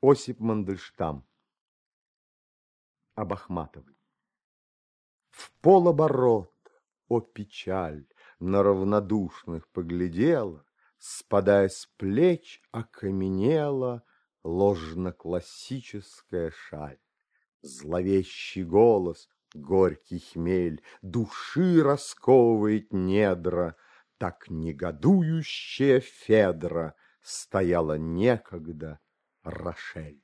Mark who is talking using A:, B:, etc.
A: Осип Мандельштам. Об Ахматовой. В полоборот, о печаль, на равнодушных поглядела, Спадая с плеч, окаменела ложно-классическая шаль. Зловещий голос, горький хмель, души расковывает недра, Так негодующая Федра стояла некогда Рошель.